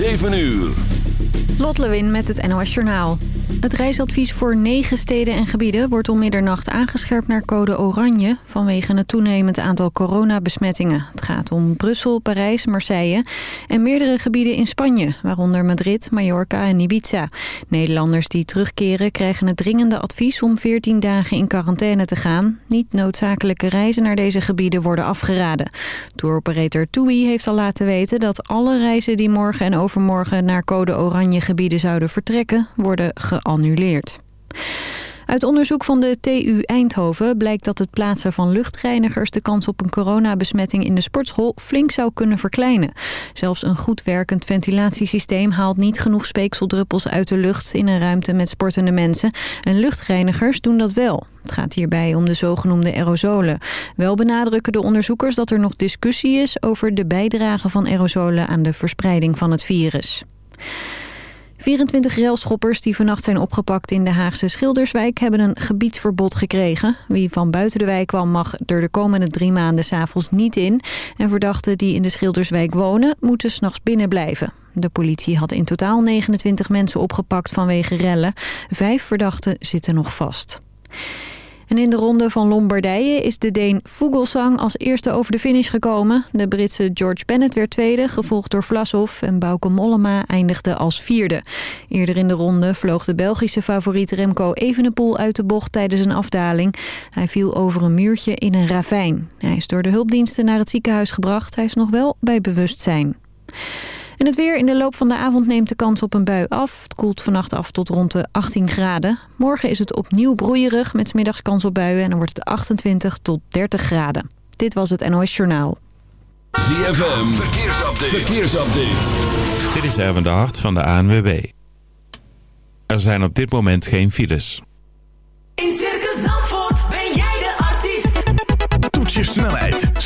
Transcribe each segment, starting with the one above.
7 uur. Lot Lewin met het NOS Journaal. Het reisadvies voor negen steden en gebieden wordt om middernacht aangescherpt naar code oranje... vanwege het toenemend aantal coronabesmettingen. Het gaat om Brussel, Parijs, Marseille en meerdere gebieden in Spanje... waaronder Madrid, Mallorca en Ibiza. Nederlanders die terugkeren krijgen het dringende advies om 14 dagen in quarantaine te gaan. Niet noodzakelijke reizen naar deze gebieden worden afgeraden. Touroperator TUI heeft al laten weten dat alle reizen die morgen en overmorgen naar code oranje gebieden zouden vertrekken, worden geannuleerd. Uit onderzoek van de TU Eindhoven blijkt dat het plaatsen van luchtreinigers de kans op een coronabesmetting in de sportschool flink zou kunnen verkleinen. Zelfs een goed werkend ventilatiesysteem haalt niet genoeg speekseldruppels uit de lucht in een ruimte met sportende mensen. En luchtreinigers doen dat wel. Het gaat hierbij om de zogenoemde aerosolen. Wel benadrukken de onderzoekers dat er nog discussie is over de bijdrage van aerosolen aan de verspreiding van het virus. 24 railschoppers die vannacht zijn opgepakt in de Haagse Schilderswijk... hebben een gebiedsverbod gekregen. Wie van buiten de wijk kwam mag er de komende drie maanden s'avonds niet in. En verdachten die in de Schilderswijk wonen moeten s'nachts binnen blijven. De politie had in totaal 29 mensen opgepakt vanwege rellen. Vijf verdachten zitten nog vast. En in de ronde van Lombardije is de Deen Vogelsang als eerste over de finish gekomen. De Britse George Bennett werd tweede, gevolgd door Vlasov en Bauke Mollema eindigde als vierde. Eerder in de ronde vloog de Belgische favoriet Remco Evenepoel uit de bocht tijdens een afdaling. Hij viel over een muurtje in een ravijn. Hij is door de hulpdiensten naar het ziekenhuis gebracht. Hij is nog wel bij bewustzijn. En het weer in de loop van de avond neemt de kans op een bui af. Het koelt vannacht af tot rond de 18 graden. Morgen is het opnieuw broeierig met smiddags kans op buien... en dan wordt het 28 tot 30 graden. Dit was het NOS Journaal. ZFM, verkeersupdate. verkeersupdate. Dit is Erwin de Hart van de ANWB. Er zijn op dit moment geen files. In Circus Zandvoort ben jij de artiest. Toets je snelheid,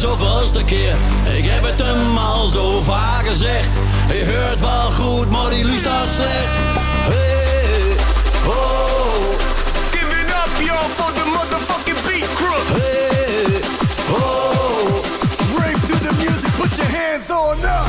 Zoveelste keer. Ik heb het hem al zo vaak gezegd. Je hoort wel goed, maar die luistert slecht. Hey, ho, Give it up, yo, for the motherfucking beat crew. hey, ho. Rave to the music, put your hands on up.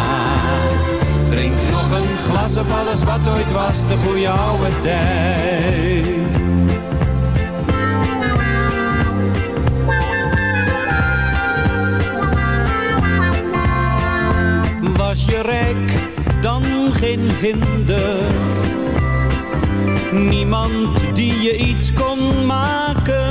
een glas op alles wat ooit was, de goede oude tijd. Was je rijk, dan geen hinder. Niemand die je iets kon maken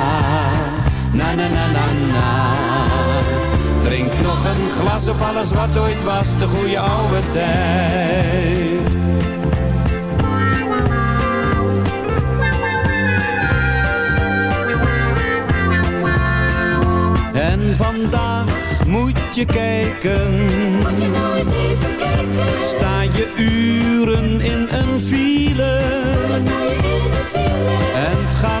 Na, na, na, na, na. Drink nog een glas op alles wat ooit was, de goede oude tijd. En vandaag moet je kijken. Moet je nou eens even kijken. Sta je uren in een file. Dan sta je in de file. En het gaat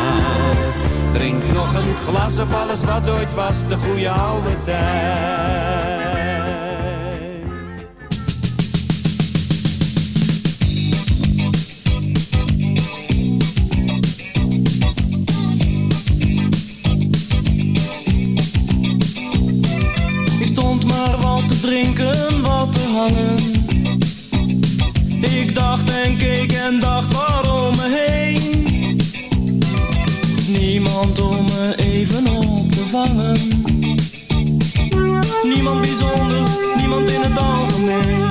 Drink nog een glas op alles wat ooit was, de goede oude tijd. Ik stond maar wat te drinken, wat te hangen. Ik dacht en keek en dacht waarom Niemand om me even op te vangen. Niemand bijzonder, niemand in het algemeen.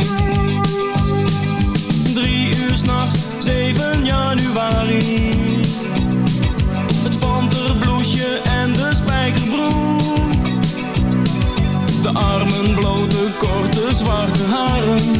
Drie uur s'nachts, 7 januari. Het panterbloesje en de spijkerbroek. De armen blote, korte, zwarte haren.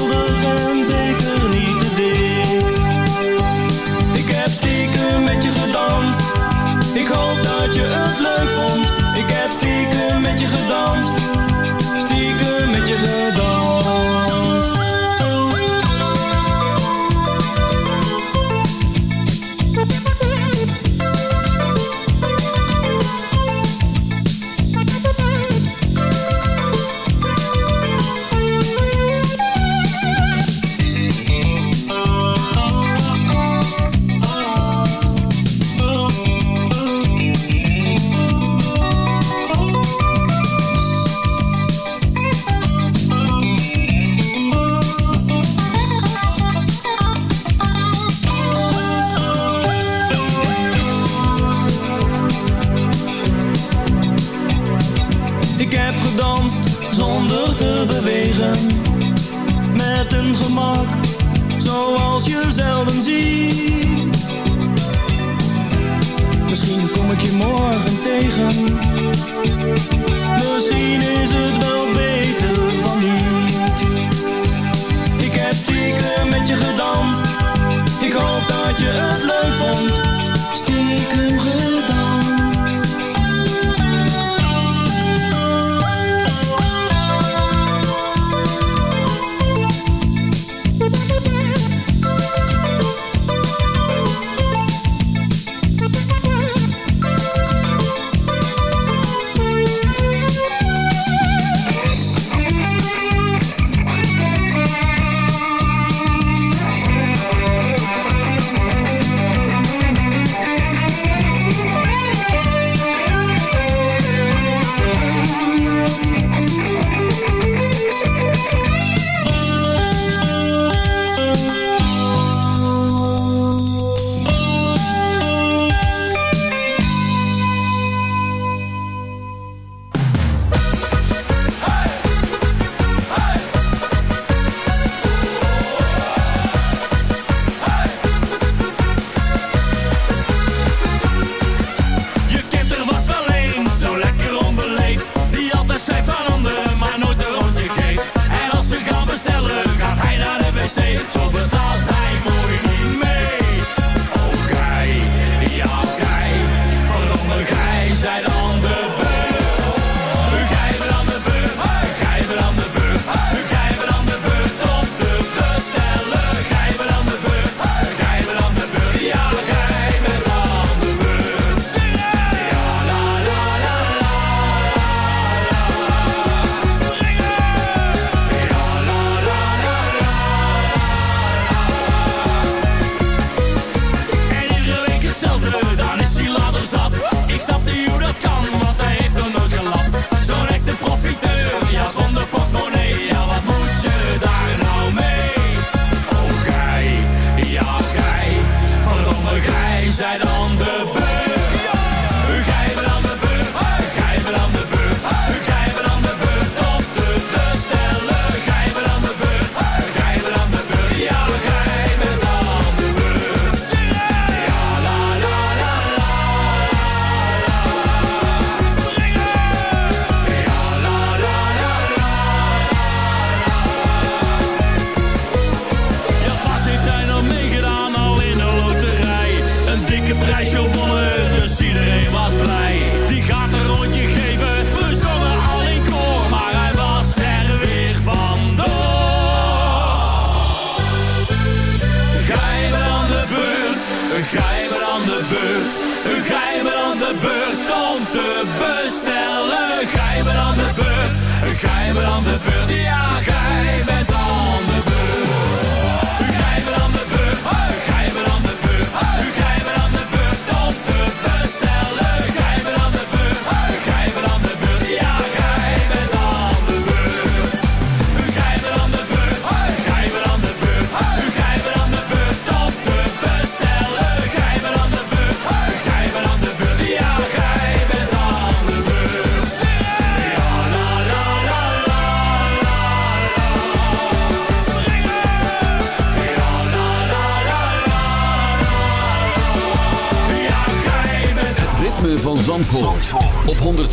je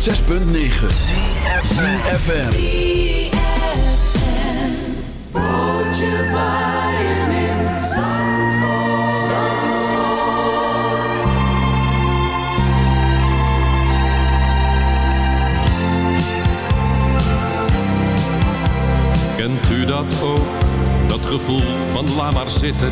106.9 ZFM. Moet je bijen in Zandvoort. Kent u dat ook? Dat gevoel van laat maar zitten.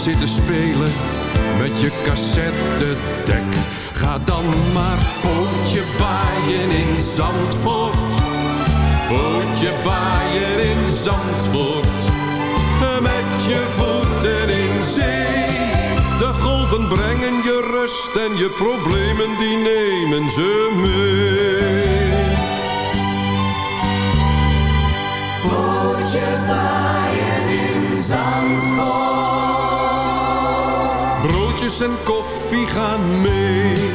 Zitten spelen met je cassettedek. Ga dan maar pootje baaien in Zandvoort. Pootje baaien in Zandvoort. Met je voeten in zee. De golven brengen je rust en je problemen die nemen ze mee. Pootje baaien en koffie gaan mee.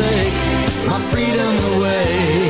Take my freedom away.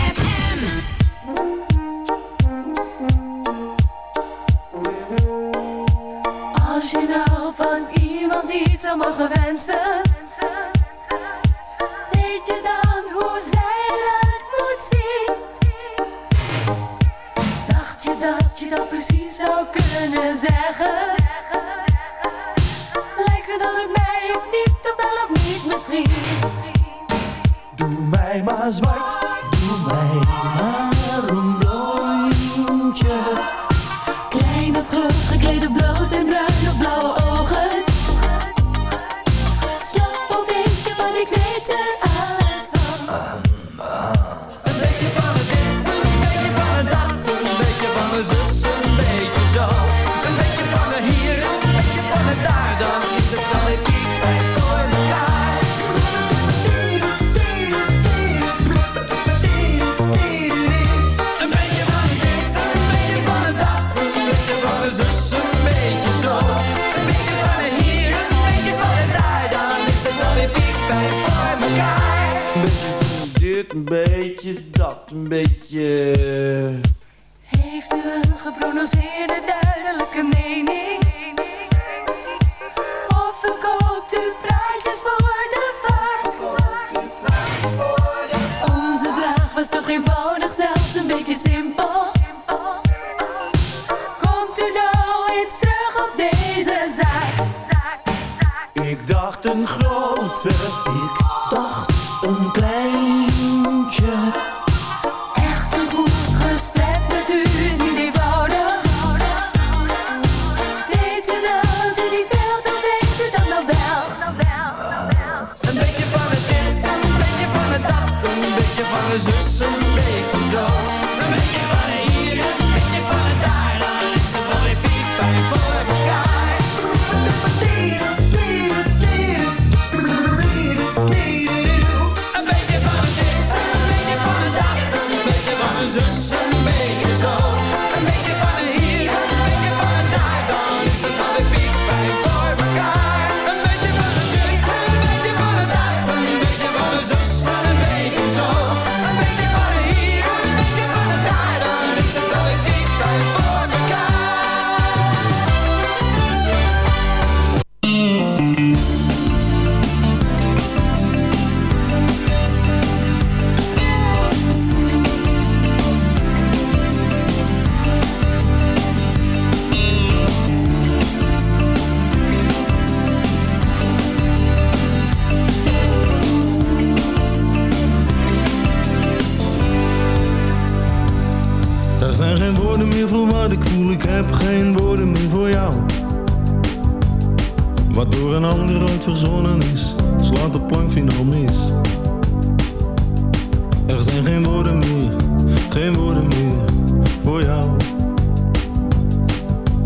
que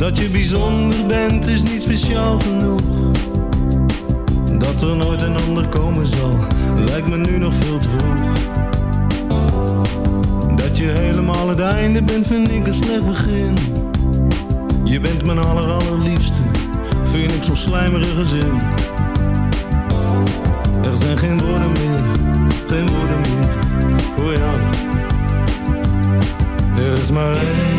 Dat je bijzonder bent is niet speciaal genoeg. Dat er nooit een ander komen zal, lijkt me nu nog veel te vroeg. Dat je helemaal het einde bent, vind ik een slecht begin. Je bent mijn aller allerliefste, vind ik zo'n slijmerige zin. Er zijn geen woorden meer, geen woorden meer voor jou. Er is maar één.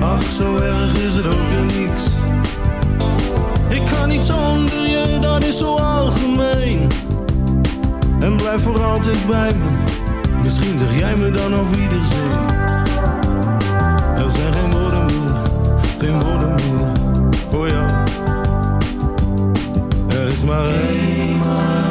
Ach, zo erg is het ook weer niet. Ik kan niet zonder je, dat is zo algemeen. En blijf voor altijd bij me. Misschien zeg jij me dan over iedereen. Er zijn geen woorden meer, geen woorden meer voor jou. Er is maar één.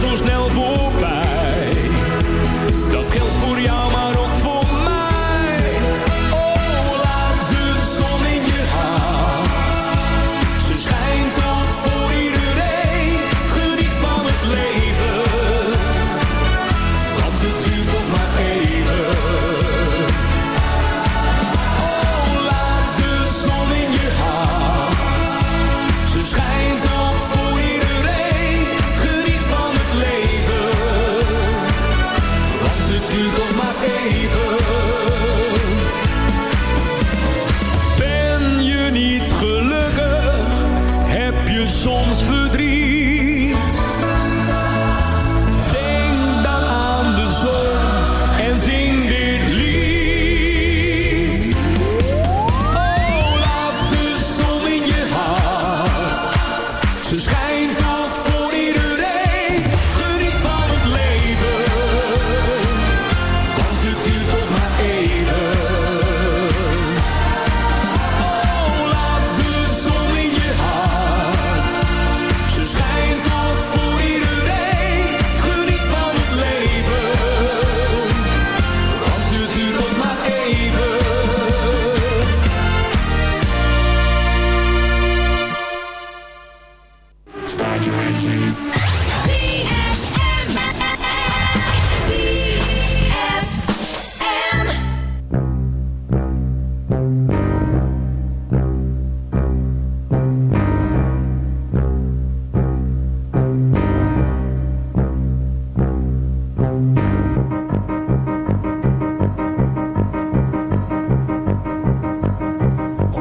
zo snel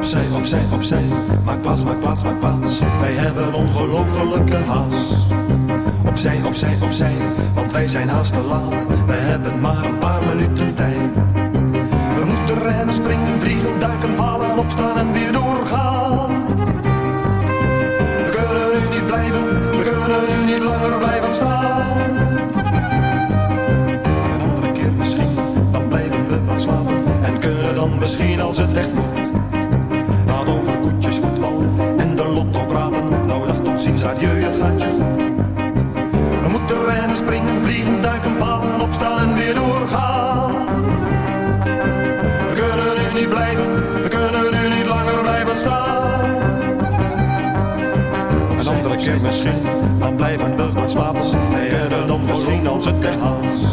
Opzij, opzij, opzij, maak plaats, maak plaats, maak plaats. Wij hebben ongelofelijke haast. Opzij, opzij, opzij, want wij zijn haast te laat. Wij hebben maar een paar minuten tijd. We moeten rennen, springen, vliegen, duiken, vallen, opstaan en weer doorgaan. We kunnen nu niet blijven, we kunnen nu niet langer blijven staan. Een andere keer misschien, dan blijven we wat slapen. En kunnen dan misschien als het echt moet. Ziens, adieu, het gaat je goed. We moeten rennen, springen, vliegen, duiken, vallen, opstaan en weer doorgaan. We kunnen nu niet blijven, we kunnen nu niet langer blijven staan. Een andere keer misschien, dan blijven we wat slapen. Wij hebben dan misschien als het haast.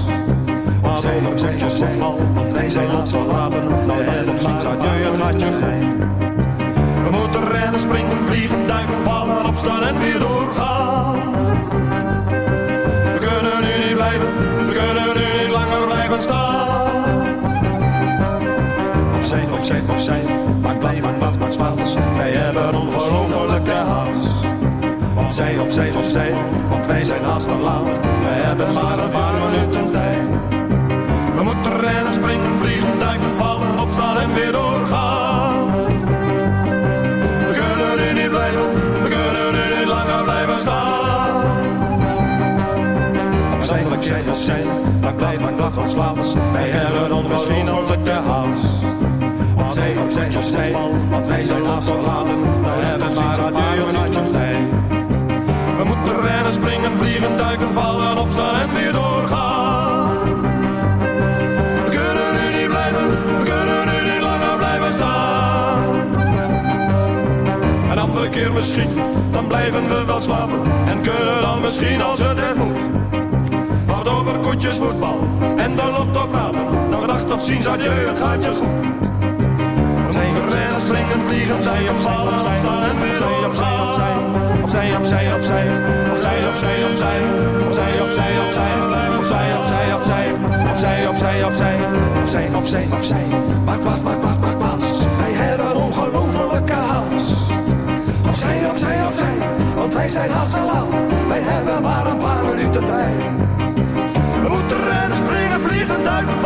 Maar over koetjes, voetbal, want wij zijn laatst verlaten. Nou hebben het maar adieu, het gaat je goed. Rennen, springen, vliegen, duiken, vallen, opstaan en weer doorgaan. We kunnen nu niet blijven, we kunnen nu niet langer blijven staan. Opzij, opzij, opzij, maak plaats, maak plaats, maak plaats. Wij hebben ongelofelijke haast. Opzij, opzij, opzij, want wij zijn haast te laat. Wij hebben maar een paar minuten tijd. We moeten rennen, springen, vliegen, duiken, vallen, opstaan en weer doorgaan. Maar wat van slapen. Wij hebben ongelofelijke haast. Opzij, opzij, opzij, want wij zijn haast verlaten. Nou hebben we maar adieu, een hartje tijd. We moeten rennen, springen, vliegen, duiken, vallen, opstaan en weer doorgaan. We kunnen nu niet blijven, we kunnen nu niet langer blijven staan. Een andere keer misschien, dan blijven we wel slapen. En kunnen dan misschien als het er moet. Voetbal en de lotto praten. Nog dag tot ziens, adieu, het gaat je goed. We moeten rennen, springen, vliegen, zij op vallen, opstaan en weer doorgaan. Opzij, opzij, opzij, opzij, opzij, opzij, opzij, opzij, opzij, opzij, opzij, opzij, opzij, opzij, opzij, opzij, opzij, opzij. Maak plaats, maak plaats, maak plaats. Wij hebben ongelofelijke haast. Opzij, opzij, opzij, want wij zijn haast te laat. Wij hebben maar een paar minuten tijd. duivel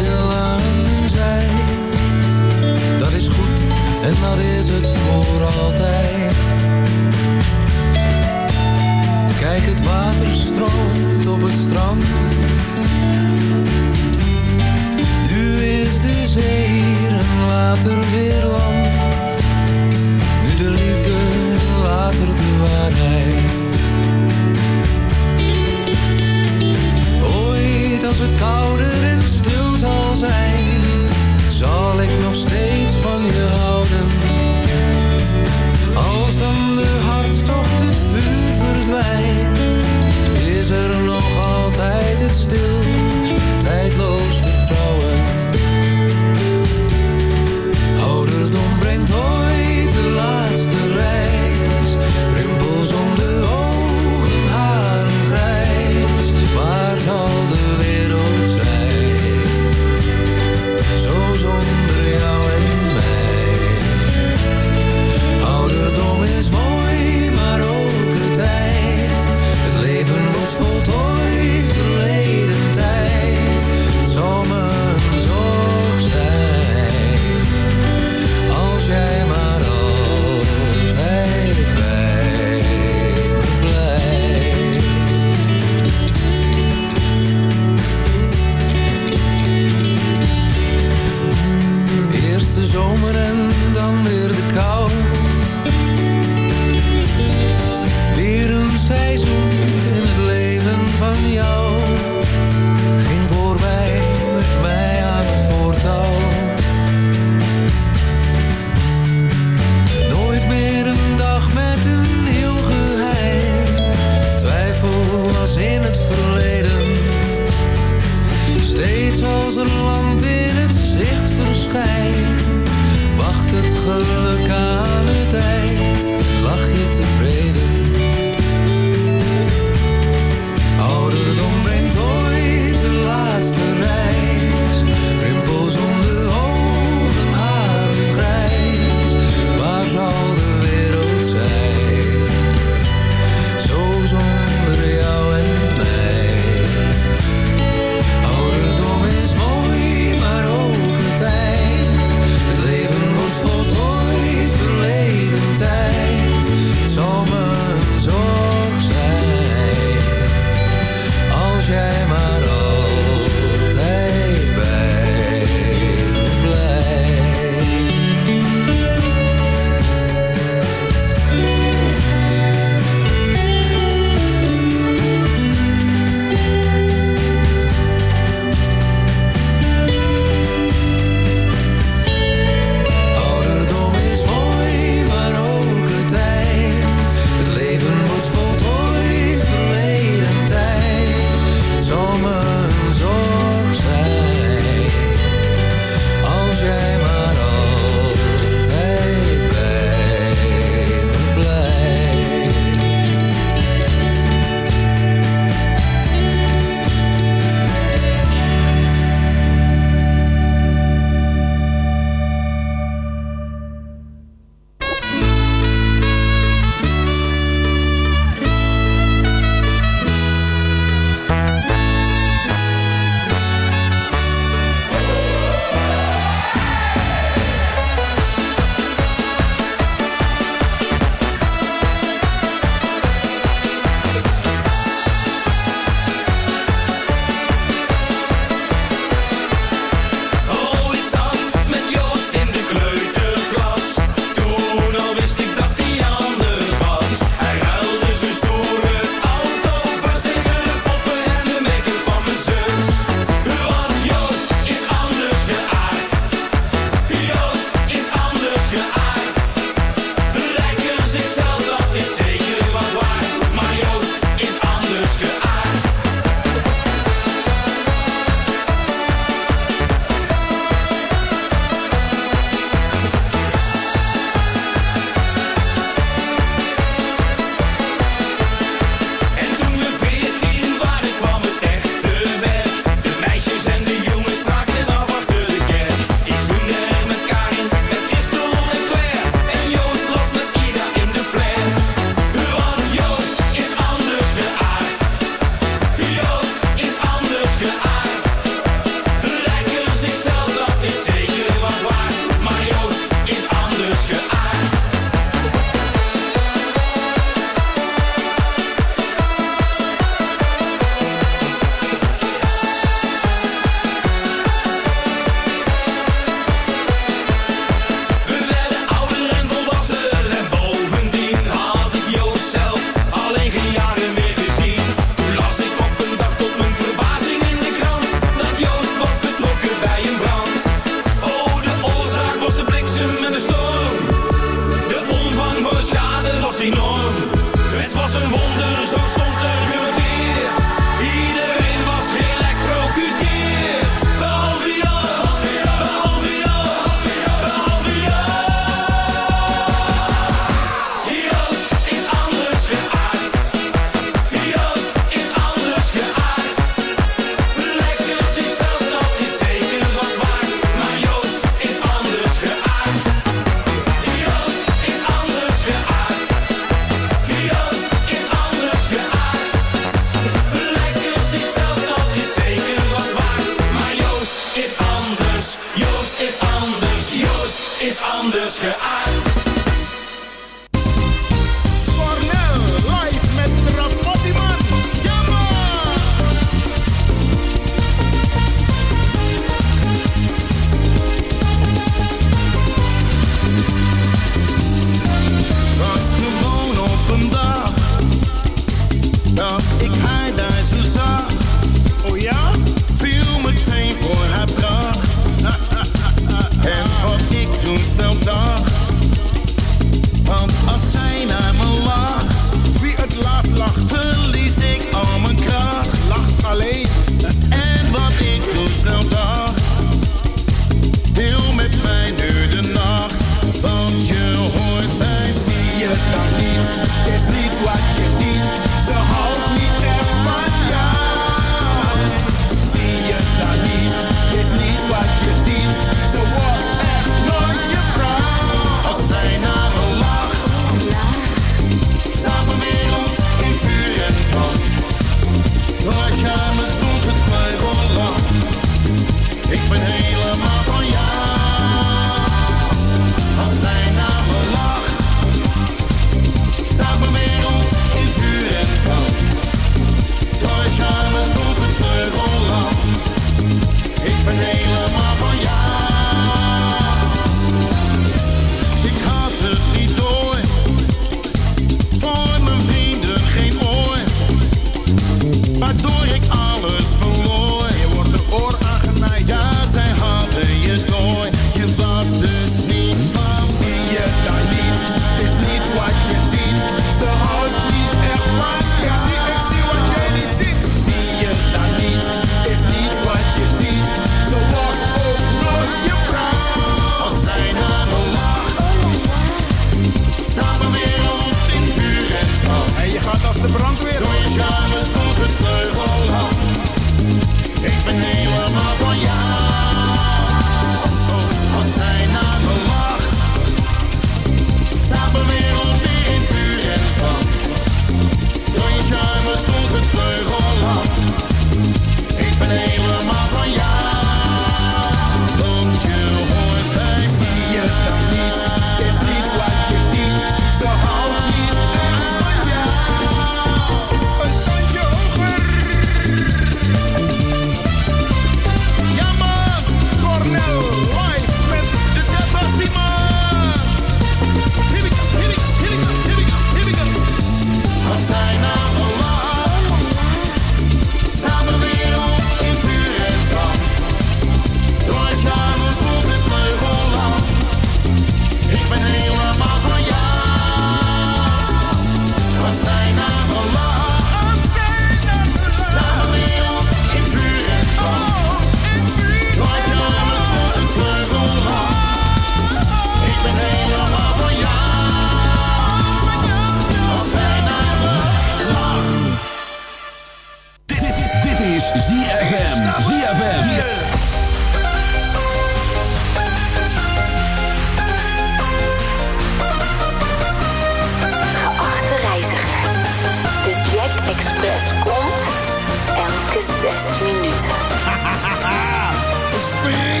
be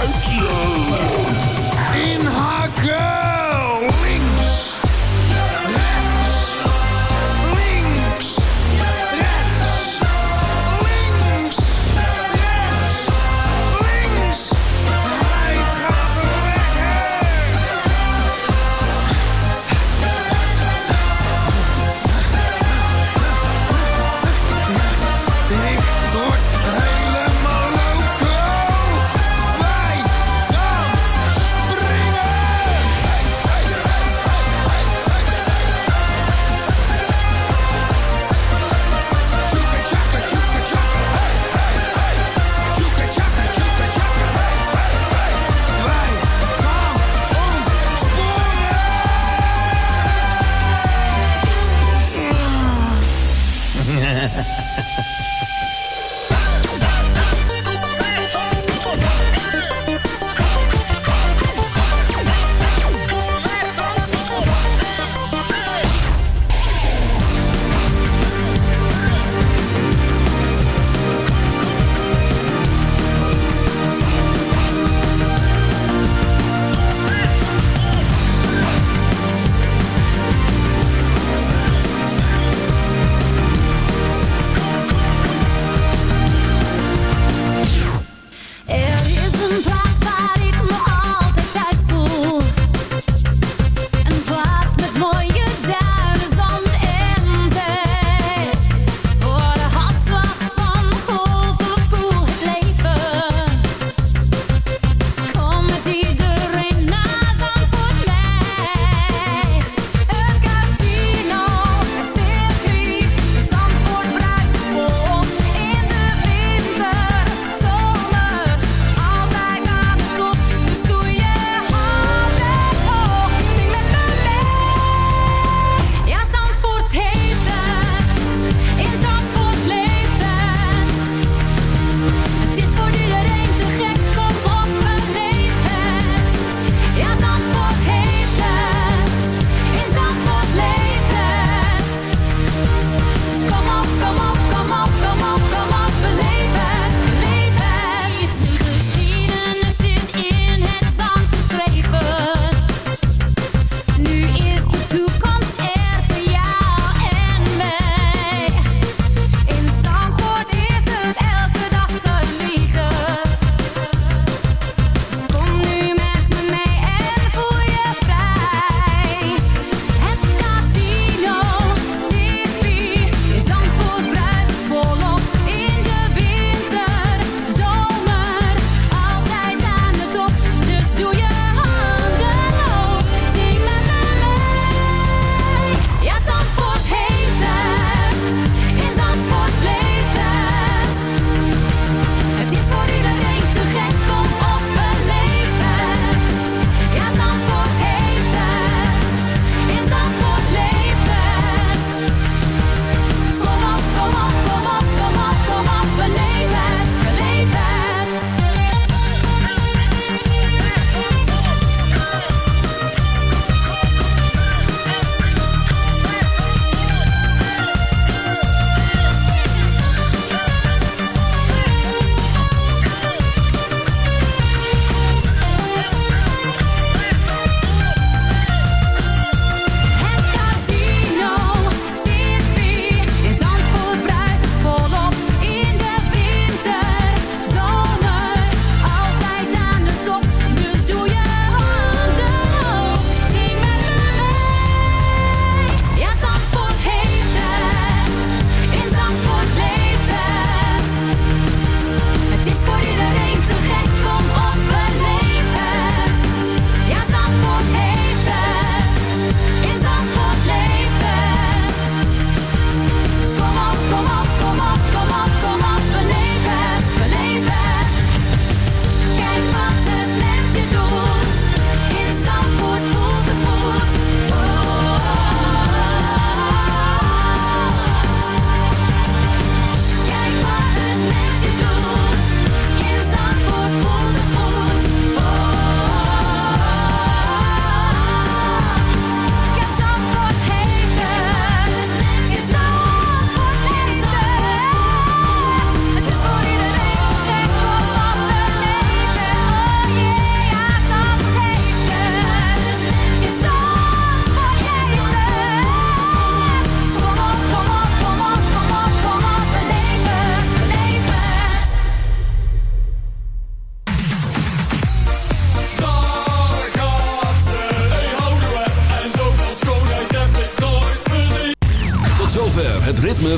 Thank you.